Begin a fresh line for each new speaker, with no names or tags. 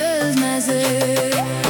Cause my